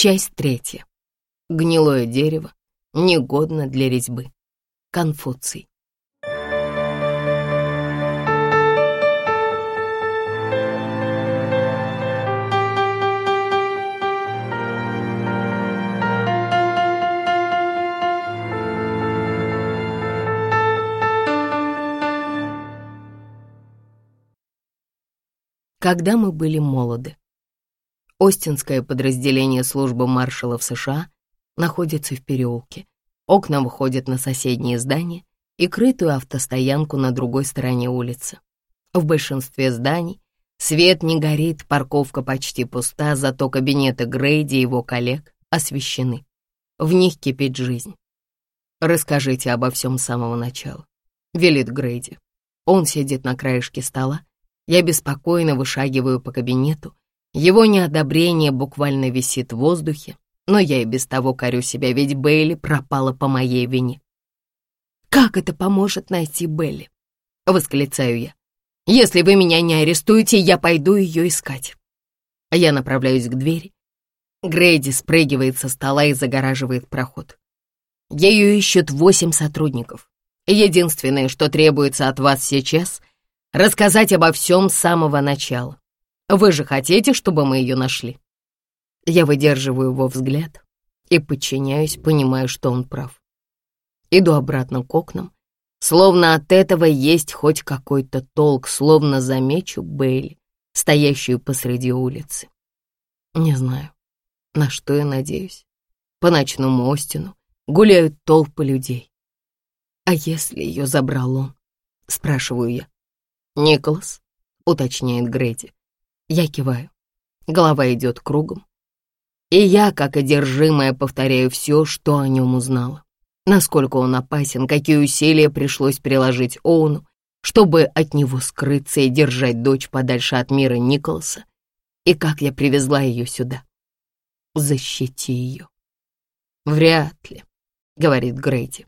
Часть третья. Гнилое дерево негодно для резьбы. Конфуций. Когда мы были молоды. Остинское подразделение службы маршалов США находится в переулке. Окна выходят на соседние здания и крытую автостоянку на другой стороне улицы. В большинстве зданий свет не горит, парковка почти пуста, зато кабинеты Грейди и его коллег освещены. В них кипит жизнь. «Расскажите обо всем с самого начала», — велит Грейди. Он сидит на краешке стола. Я беспокойно вышагиваю по кабинету, его неодобрение буквально висит в воздухе, но я и без того корю себя, ведь Бейли пропала по моей вине. «Как это поможет найти Белли?» — восклицаю я. «Если вы меня не арестуете, я пойду ее искать». Я направляюсь к двери. Грейди спрыгивает со стола и загораживает проход. Ею ищут восемь сотрудников. Единственное, что требуется от вас сейчас — рассказать обо всем с самого начала. Вы же хотите, чтобы мы ее нашли?» Я выдерживаю его взгляд и подчиняюсь, понимаю, что он прав. Иду обратно к окнам, словно от этого есть хоть какой-то толк, словно замечу Бейли, стоящую посреди улицы. Не знаю, на что я надеюсь. По ночному Остину гуляют толпы людей. А если ее забрал он? Спрашиваю я. Николас, уточняет Грейди. Я киваю. Голова идет кругом. И я, как одержимая, повторяю все, что о нем узнала. Насколько он опасен, какие усилия пришлось приложить Оуну, чтобы от него скрыться и держать дочь подальше от мира Николаса, и как я привезла ее сюда. Защити ее. Вряд ли, говорит Грейди.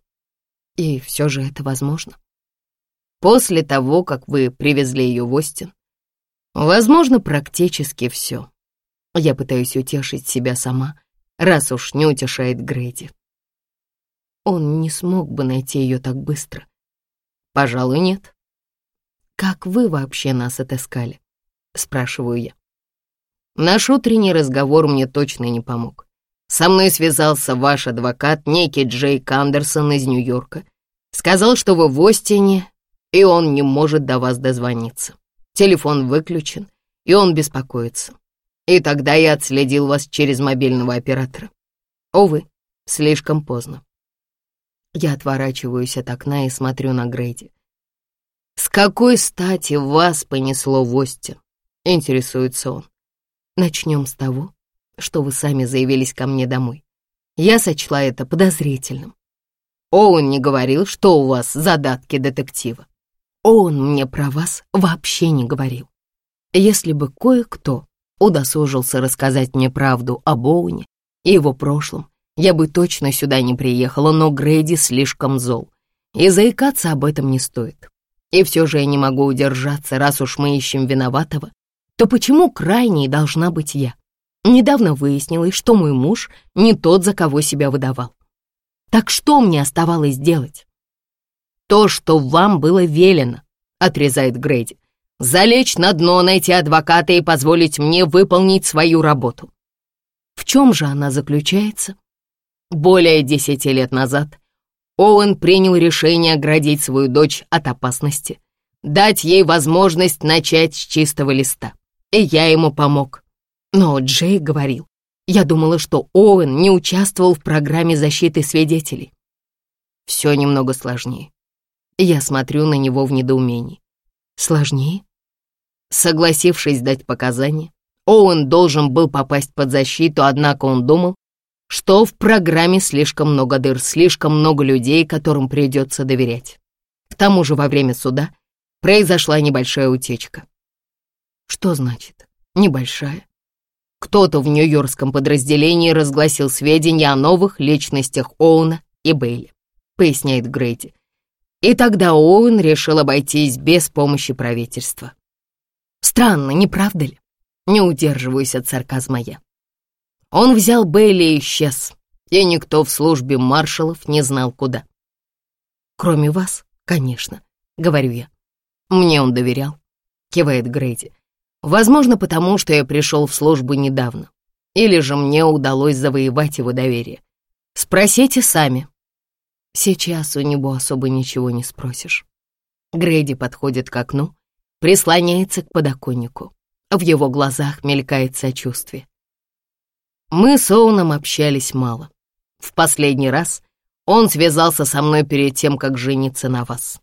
И все же это возможно. После того, как вы привезли ее в Остин, Возможно, практически все. Я пытаюсь утешить себя сама, раз уж не утешает Грейди. Он не смог бы найти ее так быстро. Пожалуй, нет. Как вы вообще нас отыскали? Спрашиваю я. Наш утренний разговор мне точно не помог. Со мной связался ваш адвокат, некий Джейк Андерсон из Нью-Йорка. Сказал, что вы в Остине, и он не может до вас дозвониться. Телефон выключен, и он беспокоится. И тогда я отследил вас через мобильного оператора. Увы, слишком поздно. Я отворачиваюсь от окна и смотрю на Грейди. «С какой стати вас понесло в Остин?» — интересуется он. «Начнем с того, что вы сами заявились ко мне домой. Я сочла это подозрительным. Оуэн не говорил, что у вас задатки детектива. Он мне про вас вообще не говорил. Если бы кое-кто удосужился рассказать мне правду об Оуне и его прошлом, я бы точно сюда не приехала, но Грейди слишком зол, и заикаться об этом не стоит. И все же я не могу удержаться, раз уж мы ищем виноватого, то почему крайней должна быть я? Недавно выяснилось, что мой муж не тот, за кого себя выдавал. Так что мне оставалось делать? То, что вам было велено», — отрезает Грейди. «Залечь на дно, найти адвоката и позволить мне выполнить свою работу». В чем же она заключается? Более десяти лет назад Оуэн принял решение оградить свою дочь от опасности, дать ей возможность начать с чистого листа. И я ему помог. Но Джей говорил, я думала, что Оуэн не участвовал в программе защиты свидетелей. Все немного сложнее. Я смотрю на него в недоумении. Сложнее? Согласившись дать показания, Оуэн должен был попасть под защиту, однако он думал, что в программе слишком много дыр, слишком много людей, которым придется доверять. К тому же во время суда произошла небольшая утечка. Что значит «небольшая»? Кто-то в нью-йоркском подразделении разгласил сведения о новых личностях Оуна и Бейли, поясняет Грейди. И тогда Оуэн решил обойтись без помощи правительства. Странно, не правда ли? Не удерживаюсь от сарказма я. Он взял Бейли и исчез, и никто в службе маршалов не знал, куда. Кроме вас, конечно, говорю я. Мне он доверял, кивает Грейди. Возможно, потому что я пришел в службу недавно. Или же мне удалось завоевать его доверие. Спросите сами. Сейчас у него особо ничего не спросишь. Грейди подходит к окну, прислоняется к подоконнику. В его глазах мелькает сочувствие. Мы с Оуном общались мало. В последний раз он связался со мной перед тем, как жениться на вас.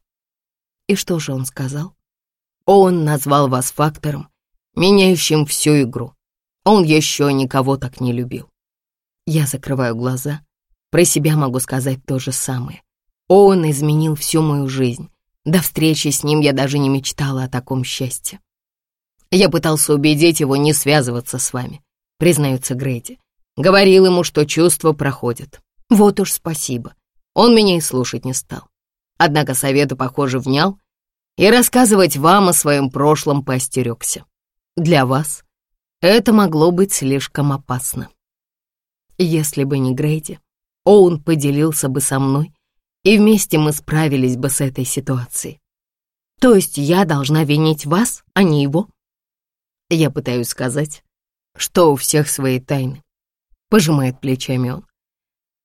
И что же он сказал? Он назвал вас фактором, меняющим всю игру. Он еще никого так не любил. Я закрываю глаза. Про себя могу сказать то же самое. Он изменил всю мою жизнь. До встречи с ним я даже не мечтала о таком счастье. Я пытался убедить его не связываться с вами, признается Грейди. Говорил ему, что чувства проходят. Вот уж спасибо. Он меня и слушать не стал. Однако совету, похоже, внял и рассказывать вам о своем прошлом поостерегся. Для вас это могло быть слишком опасно. Если бы не Грейди, Оун поделился бы со мной, и вместе мы справились бы с этой ситуацией. То есть я должна винить вас, а не его? Я пытаюсь сказать, что у всех свои тайны. Пожимает плечами он.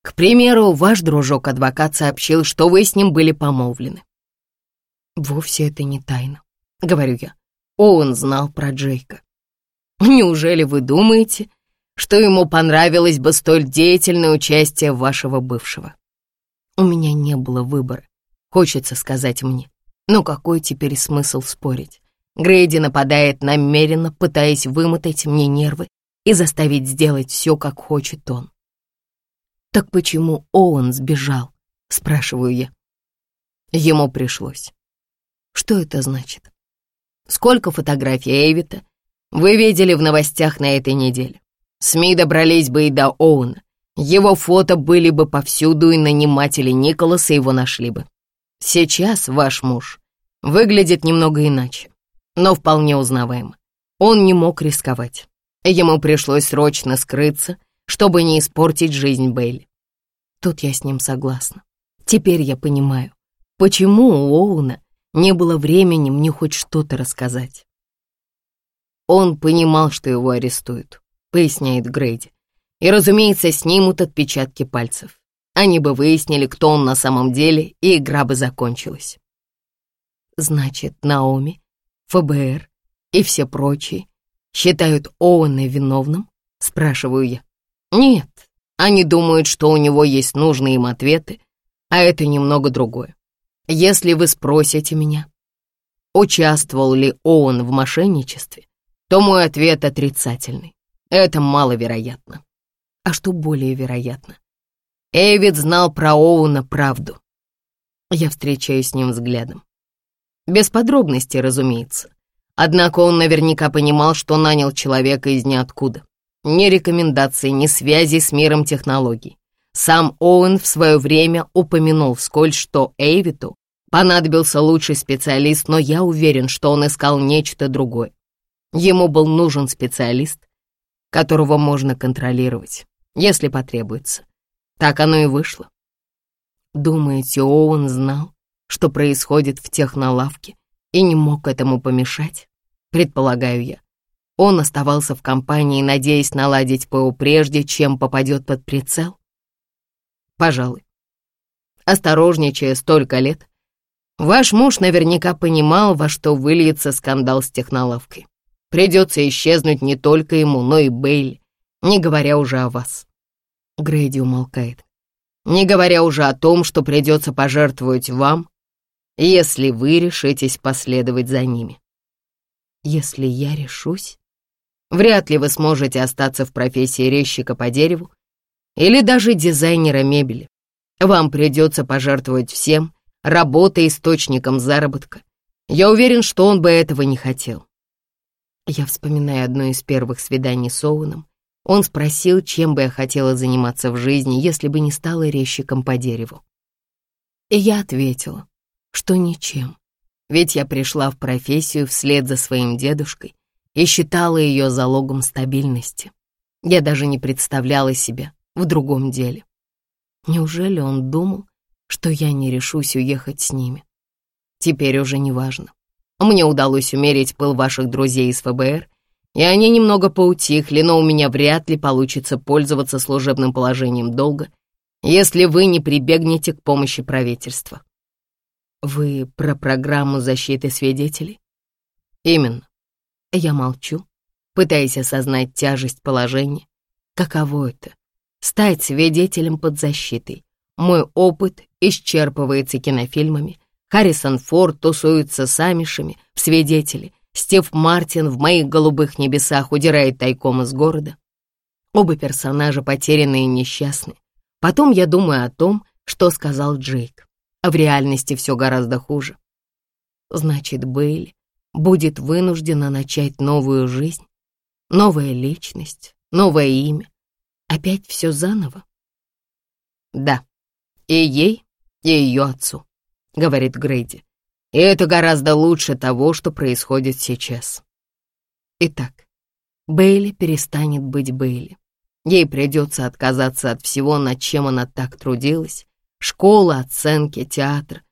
К примеру, ваш дружок-адвокат сообщил, что вы с ним были помолвлены. Вовсе это не тайна, говорю я. Оуэн знал про Джейка. Неужели вы думаете, что ему понравилось бы столь деятельное участие вашего бывшего? У меня не было выбора, хочется сказать мне. Но какой теперь смысл спорить? Грейди нападает намеренно, пытаясь вымотать мне нервы и заставить сделать все, как хочет он. «Так почему Оуэн сбежал?» — спрашиваю я. Ему пришлось. Что это значит? Сколько фотографий Эйвита вы видели в новостях на этой неделе? СМИ добрались бы и до Оуна. Его фото были бы повсюду, и наниматели Николаса его нашли бы. Сейчас ваш муж выглядит немного иначе, но вполне узнаваемо. Он не мог рисковать. Ему пришлось срочно скрыться, чтобы не испортить жизнь Бейли. Тут я с ним согласна. Теперь я понимаю, почему у Оуна не было времени мне хоть что-то рассказать. Он понимал, что его арестуют, поясняет Грейди. И, разумеется, снимут отпечатки пальцев. Они бы выяснили, кто он на самом деле, и игра бы закончилась. Значит, Наоми, ФБР и все прочие считают Оуэна виновным? Спрашиваю я. Нет, они думают, что у него есть нужные им ответы, а это немного другое. Если вы спросите меня, участвовал ли он в мошенничестве, то мой ответ отрицательный. Это маловероятно. А что более вероятно? Эвид знал про Оуна правду. Я встречаюсь с ним взглядом. Без подробностей, разумеется. Однако он наверняка понимал, что нанял человека из ниоткуда. Ни рекомендаций, ни связи с миром технологий. Сам Оуэн в свое время упомянул вскользь, что Эйвиту понадобился лучший специалист, но я уверен, что он искал нечто другое. Ему был нужен специалист, которого можно контролировать, если потребуется. Так оно и вышло. Думаете, Оуэн знал, что происходит в технолавке и не мог этому помешать? Предполагаю я. Он оставался в компании, надеясь наладить ПО прежде, чем попадет под прицел? Пожалуй. Осторожничая столько лет, ваш муж наверняка понимал, во что выльется скандал с технолавкой. Придется исчезнуть не только ему, но и Бейли, не говоря уже о вас. Грейди умолкает. Не говоря уже о том, что придется пожертвовать вам, если вы решитесь последовать за ними. Если я решусь, вряд ли вы сможете остаться в профессии резчика по дереву или даже дизайнера мебели. Вам придется пожертвовать всем, работой источником заработка. Я уверен, что он бы этого не хотел. Я вспоминаю одно из первых свиданий с Оуэном. Он спросил, чем бы я хотела заниматься в жизни, если бы не стала резчиком по дереву. И я ответила, что ничем, ведь я пришла в профессию вслед за своим дедушкой и считала ее залогом стабильности. Я даже не представляла себя в другом деле. Неужели он думал, что я не решусь уехать с ними? Теперь уже не важно. Мне удалось умерить пыл ваших друзей из ФБР, и они немного поутихли, но у меня вряд ли получится пользоваться служебным положением долго, если вы не прибегнете к помощи правительства. Вы про программу защиты свидетелей? Именно. Я молчу, пытаясь осознать тяжесть положения. Каково это — стать свидетелем под защитой? Мой опыт исчерпывается кинофильмами. Харрисон Форд тусуется с амишами в свидетели. Стив Мартин в моих голубых небесах удирает тайком из города. Оба персонажа потерянные и несчастны. Потом я думаю о том, что сказал Джейк. А в реальности все гораздо хуже. Значит, Бейли будет вынуждена начать новую жизнь, новая личность, новое имя. Опять все заново? Да, и ей, и ее отцу, говорит Грейди. И это гораздо лучше того, что происходит сейчас. Итак, Бейли перестанет быть Бейли. Ей придется отказаться от всего, над чем она так трудилась. Школа, оценки, театр.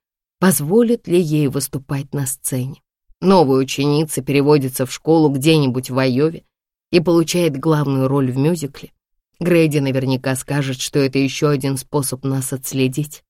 Позволит ли ей выступать на сцене? Новая ученица переводится в школу где-нибудь в Айове и получает главную роль в мюзикле. Грейди наверняка скажет, что это еще один способ нас отследить.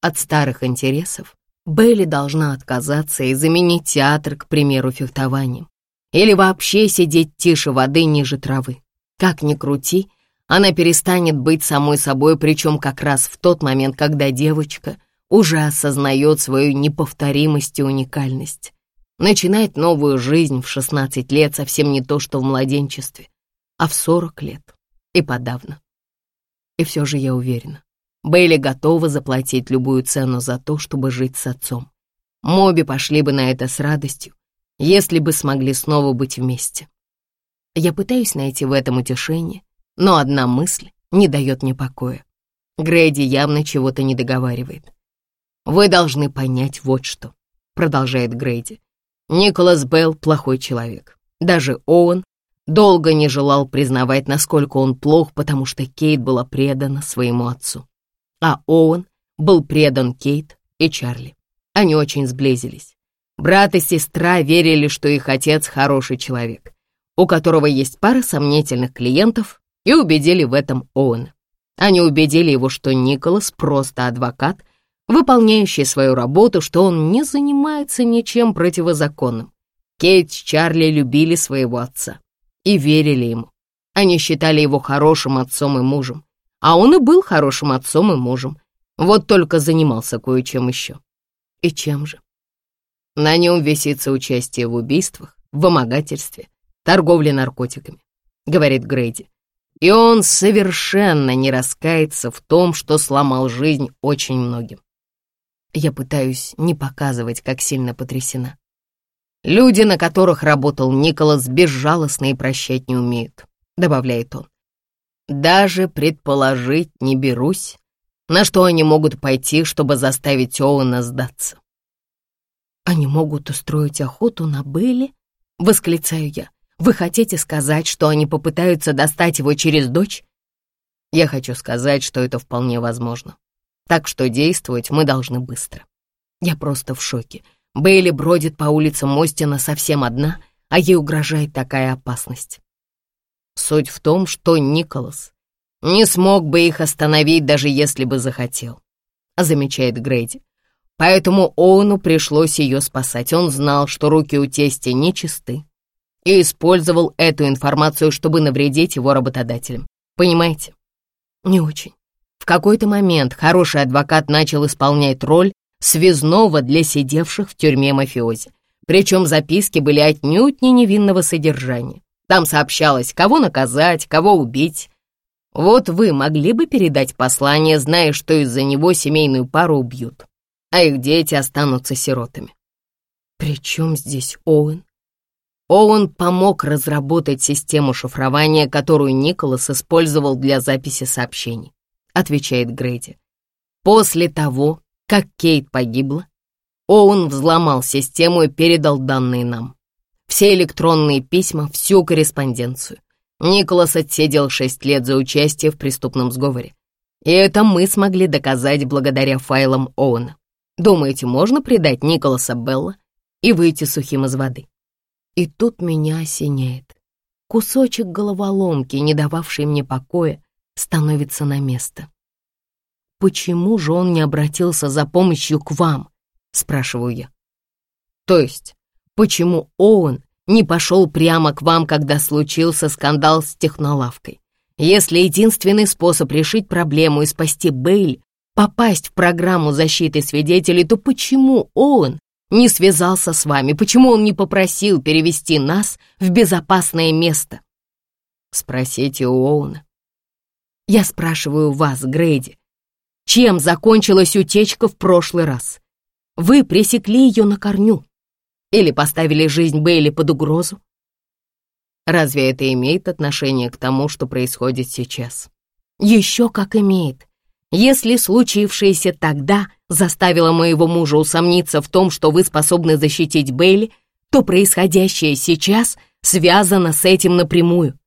От старых интересов Белли должна отказаться и заменить театр, к примеру, фехтованием. Или вообще сидеть тише воды ниже травы. Как ни крути, она перестанет быть самой собой, причем как раз в тот момент, когда девочка уже осознает свою неповторимость и уникальность. Начинать новую жизнь в 16 лет совсем не то, что в младенчестве, а в 40 лет и подавно. И все же я уверена, Бейли готова заплатить любую цену за то, чтобы жить с отцом. Моби пошли бы на это с радостью, если бы смогли снова быть вместе. Я пытаюсь найти в этом утешение, но одна мысль не дает мне покоя. Грейди явно чего-то не договаривает. «Вы должны понять вот что», — продолжает Грейди. Николас Белл плохой человек. Даже Оуэн долго не желал признавать, насколько он плох, потому что Кейт была предана своему отцу. А Оуэн был предан Кейт и Чарли. Они очень сблизились. Брат и сестра верили, что их отец хороший человек, у которого есть пара сомнительных клиентов, и убедили в этом Оуэна. Они убедили его, что Николас просто адвокат — выполняющий свою работу, что он не занимается ничем противозаконным. Кейт с Чарли любили своего отца и верили ему. Они считали его хорошим отцом и мужем, а он и был хорошим отцом и мужем, вот только занимался кое-чем еще. И чем же? На нем висится участие в убийствах, вымогательстве, торговле наркотиками, говорит Грейди. И он совершенно не раскается в том, что сломал жизнь очень многим. Я пытаюсь не показывать, как сильно потрясена. Люди, на которых работал Николас, безжалостно и прощать не умеют, добавляет он. Даже предположить не берусь, на что они могут пойти, чтобы заставить Оуэна сдаться. Они могут устроить охоту на Белли? Восклицаю я. Вы хотите сказать, что они попытаются достать его через дочь? Я хочу сказать, что это вполне возможно. Так что действовать мы должны быстро. Я просто в шоке. Бейли бродит по улицам Мостина совсем одна, а ей угрожает такая опасность. Суть в том, что Николас не смог бы их остановить, даже если бы захотел, замечает Грейди. Поэтому Оуну пришлось ее спасать. Он знал, что руки у тестя нечисты, и использовал эту информацию, чтобы навредить его работодателям. Понимаете? Не очень. В какой-то момент хороший адвокат начал исполнять роль связного для сидевших в тюрьме мафиози. Причем записки были отнюдь не невинного содержания. Там сообщалось, кого наказать, кого убить. Вот вы могли бы передать послание, зная, что из-за него семейную пару убьют, а их дети останутся сиротами. При чем здесь Оуэн? Оуэн помог разработать систему шифрования, которую Николас использовал для записи сообщений отвечает Грейди. После того, как Кейт погибла, Оуэн взломал систему и передал данные нам. Все электронные письма, всю корреспонденцию. Николас отсидел шесть лет за участие в преступном сговоре. И это мы смогли доказать благодаря файлам Оуэна. Думаете, можно предать Николаса Белла и выйти сухим из воды? И тут меня осеняет. Кусочек головоломки, не дававший мне покоя, становится на место. «Почему же он не обратился за помощью к вам?» — спрашиваю я. «То есть, почему Оуэн не пошел прямо к вам, когда случился скандал с технолавкой? Если единственный способ решить проблему и спасти Бейль — попасть в программу защиты свидетелей, то почему Оуэн не связался с вами? Почему он не попросил перевести нас в безопасное место? Спросите у Оуэна. Я спрашиваю вас, Грейди, чем закончилась утечка в прошлый раз? Вы пресекли ее на корню или поставили жизнь Бейли под угрозу? Разве это имеет отношение к тому, что происходит сейчас? Еще как имеет. Если случившееся тогда заставило моего мужа усомниться в том, что вы способны защитить Бейли, то происходящее сейчас связано с этим напрямую.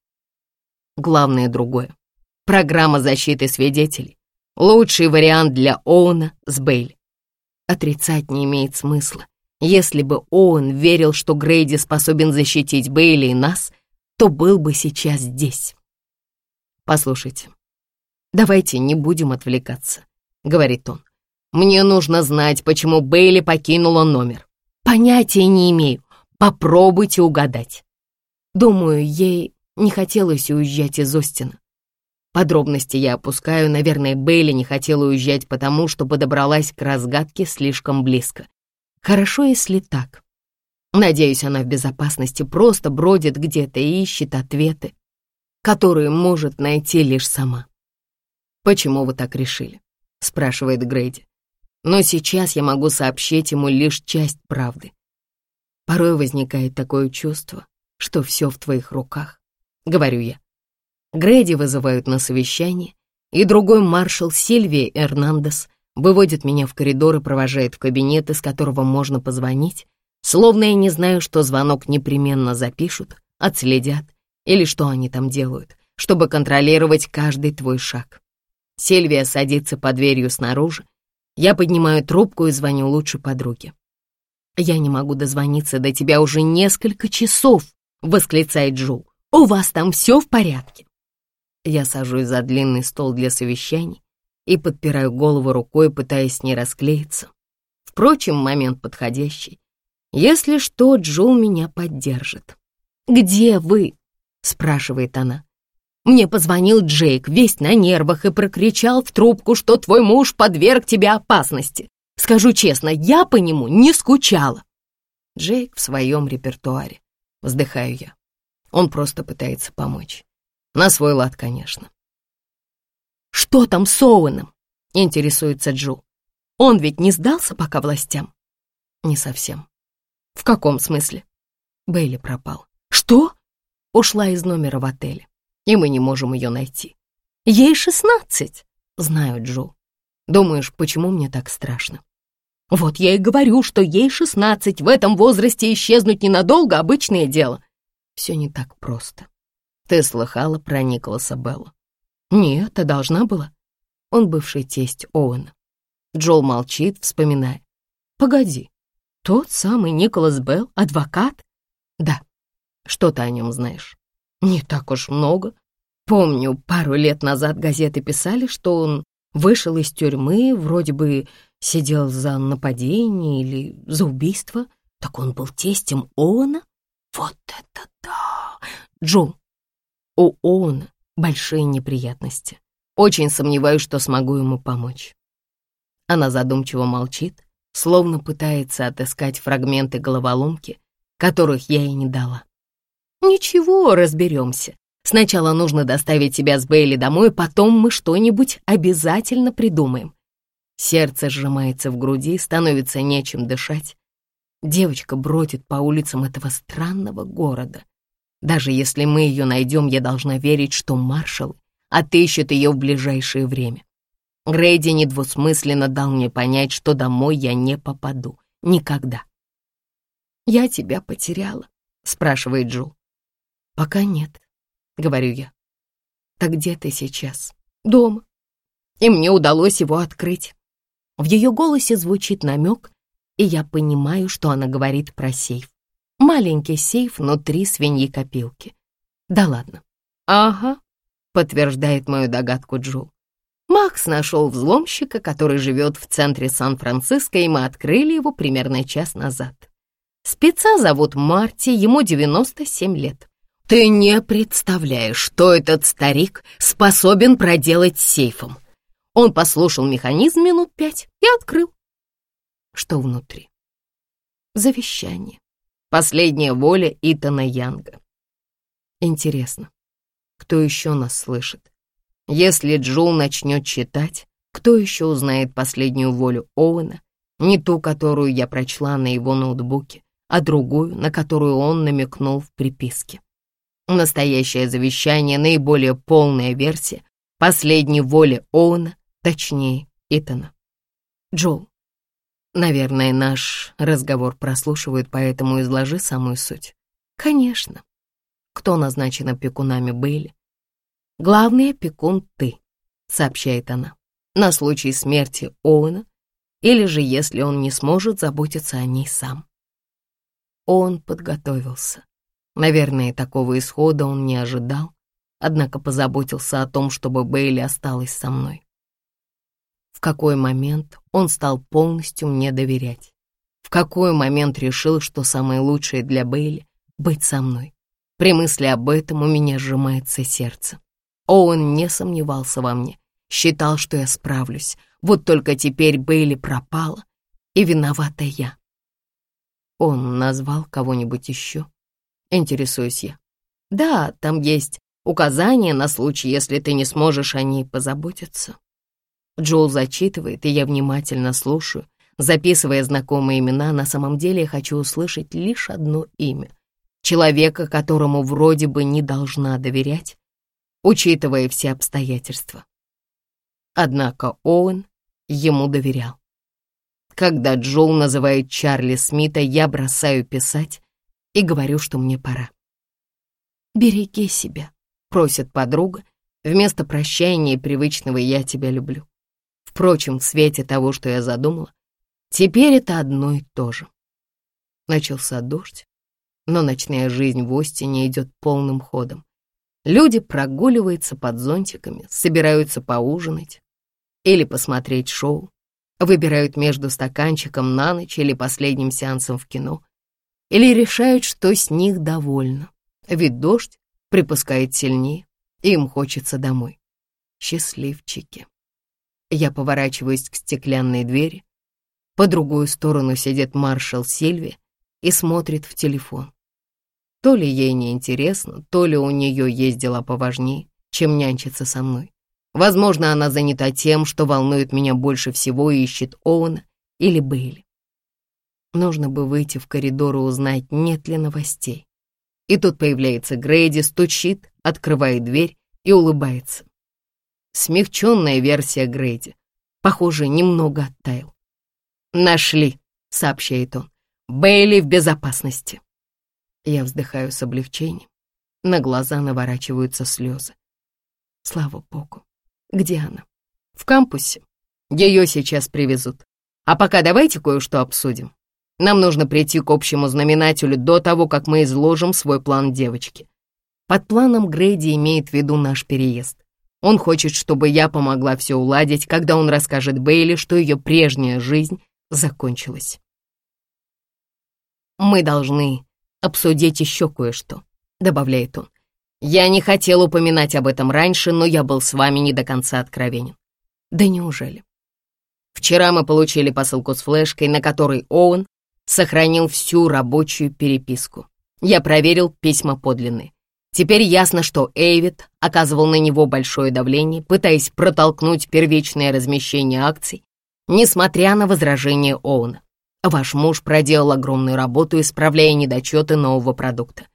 Главное другое. Программа защиты свидетелей — лучший вариант для Оуна с Бейли. Отрицать не имеет смысла. Если бы Оуэн верил, что Грейди способен защитить Бейли и нас, то был бы сейчас здесь. Послушайте, давайте не будем отвлекаться, говорит он. Мне нужно знать, почему Бейли покинула номер. Понятия не имею. Попробуйте угадать. Думаю, ей не хотелось уезжать из Остина. Подробности я опускаю. Наверное, Бейли не хотела уезжать потому, что подобралась к разгадке слишком близко. Хорошо, если так. Надеюсь, она в безопасности, просто бродит где-то и ищет ответы, которые может найти лишь сама. «Почему вы так решили?» — спрашивает Грейди. Но сейчас я могу сообщить ему лишь часть правды. Порой возникает такое чувство, что все в твоих руках, — говорю я. Грейди вызывают на совещание, и другой маршал Сильвия Эрнандес выводит меня в коридор и провожает в кабинет, из которого можно позвонить, словно я не знаю, что звонок непременно запишут, отследят или что они там делают, чтобы контролировать каждый твой шаг. Сильвия садится под дверью снаружи, я поднимаю трубку и звоню лучшей подруге. «Я не могу дозвониться до тебя уже несколько часов», — восклицает Джул. «У вас там все в порядке?» Я сажусь за длинный стол для совещаний и подпираю голову рукой, пытаясь не расклеиться. Впрочем, момент подходящий. Если что, Джул меня поддержит. «Где вы?» — спрашивает она. Мне позвонил Джейк, весь на нервах, и прокричал в трубку, что твой муж подверг тебя опасности. Скажу честно, я по нему не скучала. Джейк в своем репертуаре. Вздыхаю я. Он просто пытается помочь. На свой лад, конечно. «Что там с Оуэном?» — интересуется Джу. «Он ведь не сдался пока властям?» «Не совсем». «В каком смысле?» Бейли пропал. «Что?» Ушла из номера в отеле и мы не можем ее найти. Ей шестнадцать, знаю, Джо. Думаешь, почему мне так страшно? Вот я и говорю, что ей шестнадцать, в этом возрасте исчезнуть ненадолго — обычное дело. Все не так просто. Ты слыхала про Николаса Белла? Нет, ты должна была. Он бывший тесть Оуэна. Джол молчит, вспоминая. Погоди, тот самый Николас Белл, адвокат? Да. Что ты о нем знаешь? Не так уж много. Помню, пару лет назад газеты писали, что он вышел из тюрьмы, вроде бы сидел за нападение или за убийство. Так он был тестем Оуэна? Вот это да! Джо, у Оуэна большие неприятности. Очень сомневаюсь, что смогу ему помочь. Она задумчиво молчит, словно пытается отыскать фрагменты головоломки, которых я ей не дала. «Ничего, разберемся. Сначала нужно доставить тебя с Бейли домой, потом мы что-нибудь обязательно придумаем». Сердце сжимается в груди, становится нечем дышать. Девочка бродит по улицам этого странного города. Даже если мы ее найдем, я должна верить, что маршал отыщет ее в ближайшее время. Грейди недвусмысленно дал мне понять, что домой я не попаду. Никогда. «Я тебя потеряла?» — спрашивает Джул. Пока нет. — говорю я. «Так где ты сейчас?» «Дома. И мне удалось его открыть». В ее голосе звучит намек, и я понимаю, что она говорит про сейф. Маленький сейф внутри свиньи-копилки. Да ладно. Ага, подтверждает мою догадку Джул. Макс нашел взломщика, который живет в центре Сан-Франциско, и мы открыли его примерно час назад. Спеца зовут Марти, ему 97 лет. Ты не представляешь, что этот старик способен проделать сейфом. Он послушал механизм минут пять и открыл. Что внутри? Завещание. Последняя воля Итана Янга. Интересно, кто еще нас слышит? Если Джул начнет читать, кто еще узнает последнюю волю Оуэна, не ту, которую я прочла на его ноутбуке, а другую, на которую он намекнул в приписке. Настоящее завещание, наиболее полная версия, последней воли Оуэна, точнее, Итана. Джул, наверное, наш разговор прослушивают, поэтому изложи самую суть. Конечно. Кто назначен опекунами Бейли? Главный опекун ты, сообщает она, на случай смерти Оуэна или же если он не сможет заботиться о ней сам. Он подготовился. Наверное, такого исхода он не ожидал, однако позаботился о том, чтобы Бейли осталась со мной. В какой момент он стал полностью мне доверять? В какой момент решил, что самое лучшее для Бейли — быть со мной? При мысли об этом у меня сжимается сердце. Оуэн не сомневался во мне, считал, что я справлюсь. Вот только теперь Бейли пропала, и виновата я. Он назвал кого-нибудь еще? Интересуюсь я. Да, там есть указания на случай, если ты не сможешь о ней позаботиться. Джоул зачитывает, и я внимательно слушаю. Записывая знакомые имена, на самом деле я хочу услышать лишь одно имя. Человека, которому вроде бы не должна доверять, учитывая все обстоятельства. Однако Оуэн ему доверял. Когда Джоу называет Чарли Смита, я бросаю писать и говорю, что мне пора. «Береги себя», — просит подруга, вместо прощания и привычного «я тебя люблю». Впрочем, в свете того, что я задумала, теперь это одно и то же. Начался дождь, но ночная жизнь в Остине идет полным ходом. Люди прогуливаются под зонтиками, собираются поужинать или посмотреть шоу выбирают между стаканчиком на ночь или последним сеансом в кино, или решают, что с них довольно, ведь дождь припускает сильнее, и им хочется домой. Счастливчики. Я поворачиваюсь к стеклянной двери. По другую сторону сидит маршал Сильви и смотрит в телефон. То ли ей не интересно, то ли у нее есть дела поважнее, чем нянчиться со мной. Возможно, она занята тем, что волнует меня больше всего и ищет Оуэна или Бейли. Нужно бы выйти в коридор и узнать, нет ли новостей. И тут появляется Грейди, стучит, открывает дверь и улыбается. Смягченная версия Грейди. Похоже, немного оттаял. «Нашли», — сообщает он. «Бейли в безопасности». Я вздыхаю с облегчением. На глаза наворачиваются слезы. Слава богу. Где она? В кампусе. Ее сейчас привезут. А пока давайте кое-что обсудим. Нам нужно прийти к общему знаменателю до того, как мы изложим свой план девочки. Под планом Грейди имеет в виду наш переезд. Он хочет, чтобы я помогла все уладить, когда он расскажет Бейли, что ее прежняя жизнь закончилась. «Мы должны обсудить еще кое-что», — добавляет он. Я не хотел упоминать об этом раньше, но я был с вами не до конца откровенен. Да неужели? Вчера мы получили посылку с флешкой, на которой Оуэн сохранил всю рабочую переписку. Я проверил письма подлинные. Теперь ясно, что Эйвид оказывал на него большое давление, пытаясь протолкнуть первичное размещение акций, несмотря на возражения Оуэна. Ваш муж проделал огромную работу, исправляя недочеты нового продукта.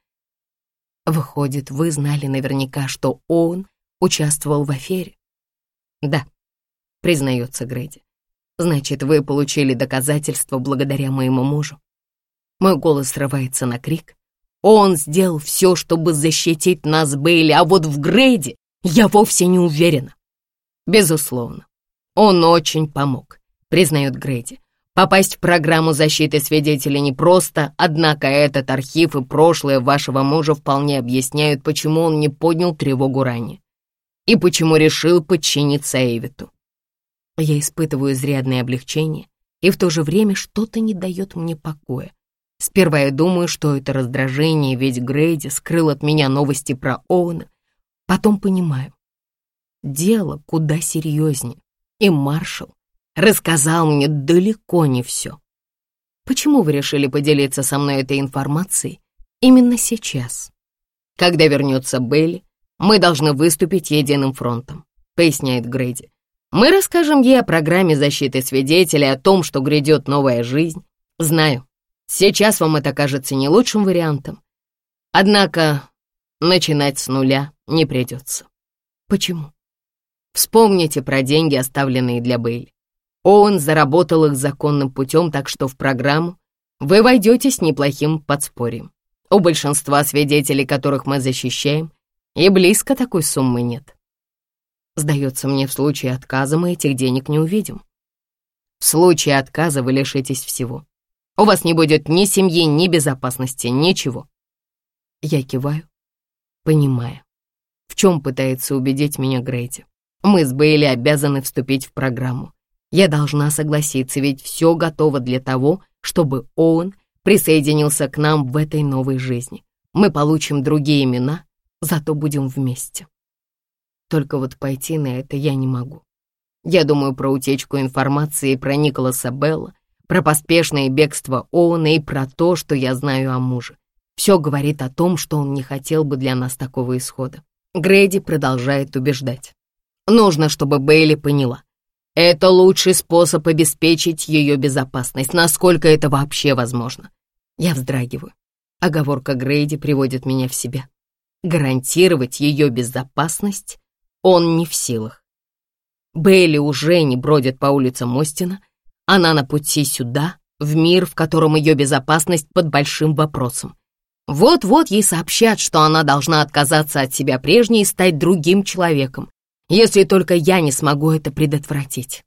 Выходит, вы знали наверняка, что он участвовал в афере? Да, признается Грейди. Значит, вы получили доказательства благодаря моему мужу. Мой голос срывается на крик. Он сделал все, чтобы защитить нас, Бейли, а вот в Грейде я вовсе не уверена. Безусловно, он очень помог, признает Грейди. Попасть в программу защиты свидетелей непросто, однако этот архив и прошлое вашего мужа вполне объясняют, почему он не поднял тревогу ранее и почему решил подчиниться Эйвиту. Я испытываю изрядное облегчение, и в то же время что-то не дает мне покоя. Сперва я думаю, что это раздражение, ведь Грейди скрыл от меня новости про Оуэна. Потом понимаю, дело куда серьезнее, и маршал рассказал мне далеко не все. Почему вы решили поделиться со мной этой информацией именно сейчас? Когда вернется Белли, мы должны выступить единым фронтом, поясняет Грейди. Мы расскажем ей о программе защиты свидетелей, о том, что грядет новая жизнь. Знаю, сейчас вам это кажется не лучшим вариантом. Однако начинать с нуля не придется. Почему? Вспомните про деньги, оставленные для Бейли. Оуэн заработал их законным путем, так что в программу вы войдете с неплохим подспорьем. У большинства свидетелей, которых мы защищаем, и близко такой суммы нет. Сдается мне, в случае отказа мы этих денег не увидим. В случае отказа вы лишитесь всего. У вас не будет ни семьи, ни безопасности, ничего. Я киваю, понимая, в чем пытается убедить меня Грейди. Мы с Бейли обязаны вступить в программу. Я должна согласиться, ведь все готово для того, чтобы Оуэн присоединился к нам в этой новой жизни. Мы получим другие имена, зато будем вместе. Только вот пойти на это я не могу. Я думаю про утечку информации про Николаса Белла, про поспешное бегство Оуна и про то, что я знаю о муже. Все говорит о том, что он не хотел бы для нас такого исхода. Грейди продолжает убеждать. Нужно, чтобы Бейли поняла. Это лучший способ обеспечить ее безопасность, насколько это вообще возможно. Я вздрагиваю. Оговорка Грейди приводит меня в себя. Гарантировать ее безопасность он не в силах. Бейли уже не бродит по улицам Остина. Она на пути сюда, в мир, в котором ее безопасность под большим вопросом. Вот-вот ей сообщат, что она должна отказаться от себя прежней и стать другим человеком, если только я не смогу это предотвратить.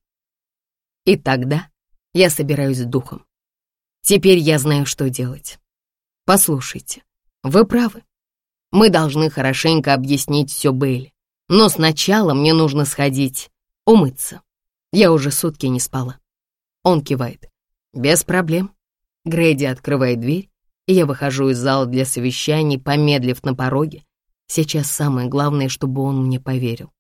И тогда я собираюсь с духом. Теперь я знаю, что делать. Послушайте, вы правы. Мы должны хорошенько объяснить все Бейли. Но сначала мне нужно сходить, умыться. Я уже сутки не спала. Он кивает. Без проблем. Грейди открывает дверь, и я выхожу из зала для совещаний, помедлив на пороге. Сейчас самое главное, чтобы он мне поверил.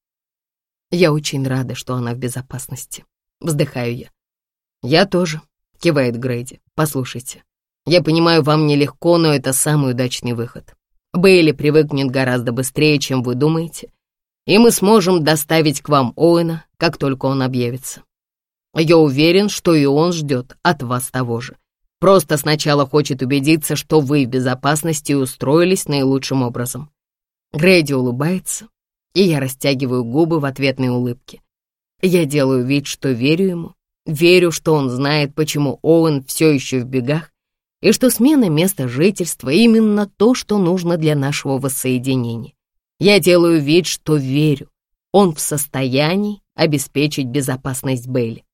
Я очень рада, что она в безопасности. Вздыхаю я. Я тоже, кивает Грейди. Послушайте, я понимаю, вам нелегко, но это самый удачный выход. Бейли привыкнет гораздо быстрее, чем вы думаете, и мы сможем доставить к вам Оуэна, как только он объявится. Я уверен, что и он ждет от вас того же. Просто сначала хочет убедиться, что вы в безопасности и устроились наилучшим образом. Грейди улыбается, и я растягиваю губы в ответной улыбке. Я делаю вид, что верю ему, верю, что он знает, почему Оуэн все еще в бегах, и что смена места жительства именно то, что нужно для нашего воссоединения. Я делаю вид, что верю. Он в состоянии обеспечить безопасность Бейли.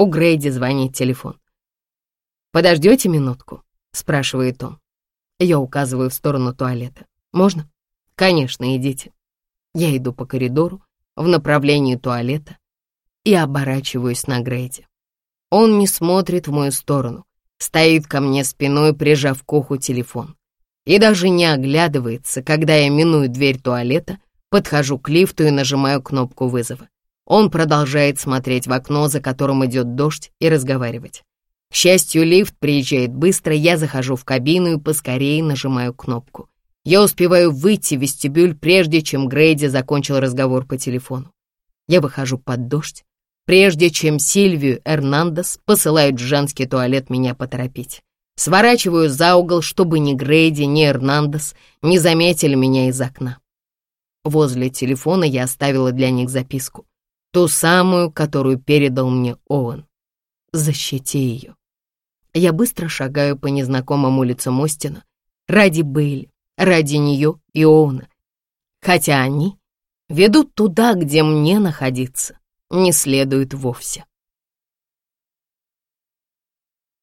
У Грейди звонит телефон. «Подождете минутку?» — спрашивает он. Я указываю в сторону туалета. «Можно?» «Конечно, идите». Я иду по коридору в направлении туалета и оборачиваюсь на Грейди. Он не смотрит в мою сторону, стоит ко мне спиной, прижав к уху телефон и даже не оглядывается, когда я миную дверь туалета, подхожу к лифту и нажимаю кнопку вызова. Он продолжает смотреть в окно, за которым идет дождь, и разговаривать. К счастью, лифт приезжает быстро, я захожу в кабину и поскорее нажимаю кнопку. Я успеваю выйти в вестибюль, прежде чем Грейди закончил разговор по телефону. Я выхожу под дождь, прежде чем Сильвию Эрнандес посылают в женский туалет меня поторопить. Сворачиваю за угол, чтобы ни Грейди, ни Эрнандес не заметили меня из окна. Возле телефона я оставила для них записку. Ту самую, которую передал мне Оуэн. Защити ее. Я быстро шагаю по незнакомым улицам Остина. ради Бейли, ради нее и Оуна. Хотя они ведут туда, где мне находиться не следует вовсе.